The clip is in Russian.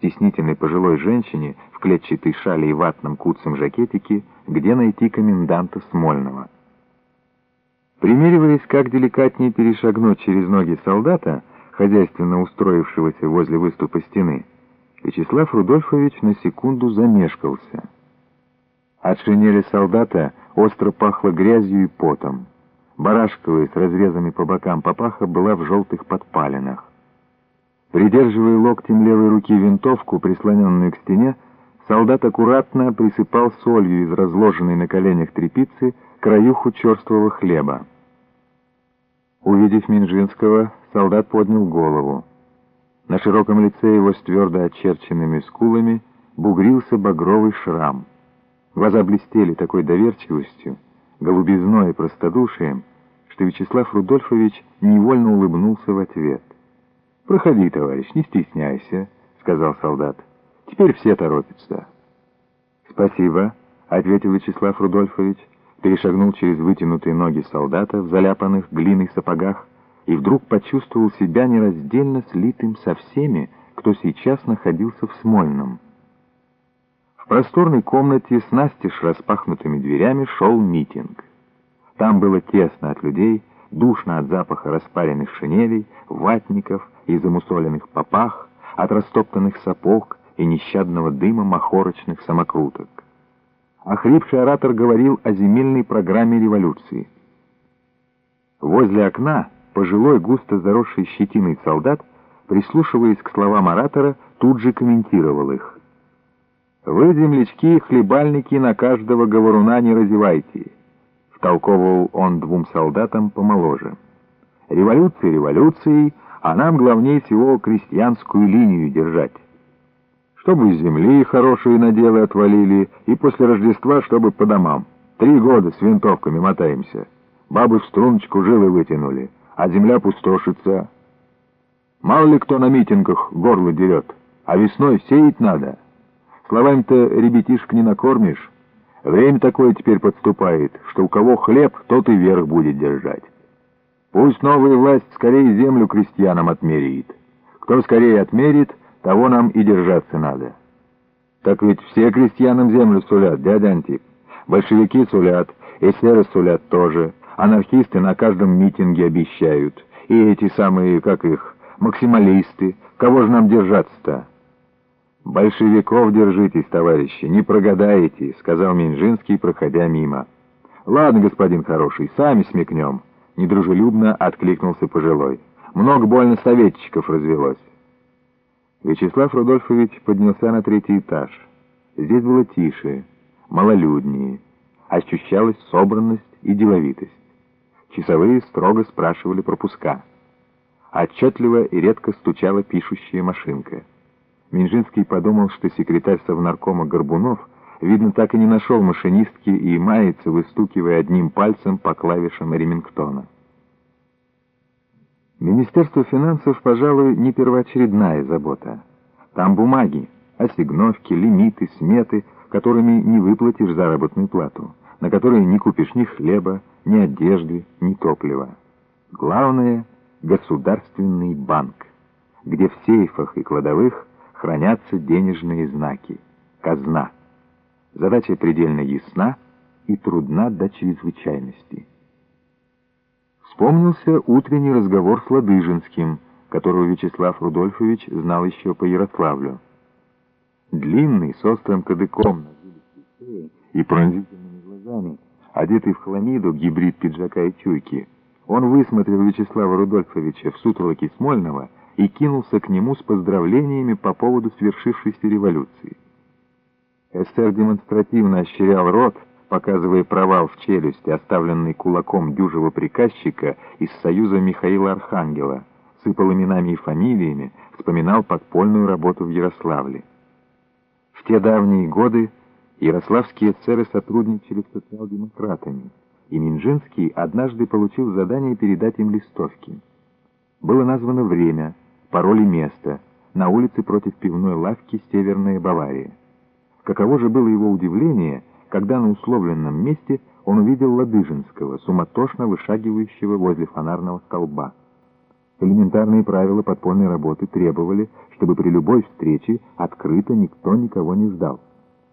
стеснительной пожилой женщине в клетчатой шале и ватном куцем жакетике, где найти коменданта Смольного. Примериваясь, как деликатнее перешагнуть через ноги солдата, хозяйственно устроившегося возле выступа стены, Вячеслав Рудольфович на секунду замешкался. От шинели солдата остро пахло грязью и потом. Барашковая с разрезами по бокам папаха была в желтых подпалинах. Придерживая локтем левой руки винтовку, прислоненную к стене, солдат аккуратно присыпал солью из разложенной на коленях тряпицы краюху черствого хлеба. Увидев Минжинского, солдат поднял голову. На широком лице его с твердо очерченными скулами бугрился багровый шрам. Глаза блестели такой доверчивостью, голубизной и простодушием, что Вячеслав Рудольфович невольно улыбнулся в ответ. «Проходи, товарищ, не стесняйся», — сказал солдат. «Теперь все торопятся». «Спасибо», — ответил Вячеслав Рудольфович, перешагнул через вытянутые ноги солдата в заляпанных глиной сапогах и вдруг почувствовал себя нераздельно слитым со всеми, кто сейчас находился в Смольном. В просторной комнате с настежь распахнутыми дверями шел митинг. Там было тесно от людей, душно от запаха распаренных шинелей, ватников и замусоленных попах, от растоптанных сапог и нещадного дыма махорочных самокруток. Охрипший оратор говорил о земельной программе революции. Возле окна пожилой, густо заросший щетиной солдат, прислушиваясь к словам оратора, тут же комментировал их. «Вы, землячки, хлебальники, на каждого говоруна не разевайте втолковывал он двум солдатам помоложе. «Революция революцией, а нам главнее всего крестьянскую линию держать. Чтобы земли хорошие наделы отвалили, и после Рождества, чтобы по домам. Три года с винтовками мотаемся. Бабы в струночку жилы вытянули, а земля пустошится. Мало ли кто на митингах горло дерет, а весной сеять надо. Словами-то ребятишек не накормишь». Время такое теперь подступает, что у кого хлеб, тот и верх будет держать. Пусть новая власть скорее землю крестьянам отмеряет. Кто скорее отмерит, того нам и держаться надо. Так ведь все крестьянам землю сулят, дядя Антип. Большевики сулят, эсеры сулят тоже. Анархисты на каждом митинге обещают. И эти самые, как их, максималисты. Кого же нам держаться-то? «Большевиков держитесь, товарищи, не прогадаете», — сказал Минжинский, проходя мимо. «Ладно, господин хороший, сами смекнем», — недружелюбно откликнулся пожилой. «Много больно советчиков развелось». Вячеслав Рудольфович поднялся на третий этаж. Здесь было тише, малолюднее. Ощущалась собранность и деловитость. Часовые строго спрашивали пропуска. Отчетливо и редко стучала пишущая машинка. Минжинский подумал, что секретарь Совнаркома Горбунов, видно, так и не нашел машинистки и мается, выстукивая одним пальцем по клавишам Ремингтона. Министерство финансов, пожалуй, не первоочередная забота. Там бумаги, ассигновки, лимиты, сметы, которыми не выплатишь заработную плату, на которые не купишь ни хлеба, ни одежды, ни топлива. Главное — государственный банк, где в сейфах и кладовых хранятся денежные знаки. Казна. Задача предельно ясна и трудна до чрезвычайности. Вспомнился утренний разговор с Ладыжинским, которого Вячеслав Рудольфович знал еще по Ярославлю. Длинный, с острым кадыком и пронзительными глазами, одетый в хламиду, гибрид пиджака и чуйки, он высмотрел Вячеслава Рудольфовича в сутолоке Смольного и кинулся к нему с поздравлениями по поводу свершившейся революции. Эстер демонстративно ощерял рот, показывая провал в челюсти, оставленный кулаком дюжего приказчика из союза Михаила Архангела, сыпал именами и фамилиями, вспоминал подпольную работу в Ярославле. В те давние годы ярославские эсеры сотрудничали с социал-демократами, и Минжинский однажды получил задание передать им листовки. Было названо время — пароли места на улице против пивной лавки «Северная Бавария». Каково же было его удивление, когда на условленном месте он увидел Ладыжинского, суматошно вышагивающего возле фонарного столба. Элементарные правила подпольной работы требовали, чтобы при любой встрече открыто никто никого не ждал.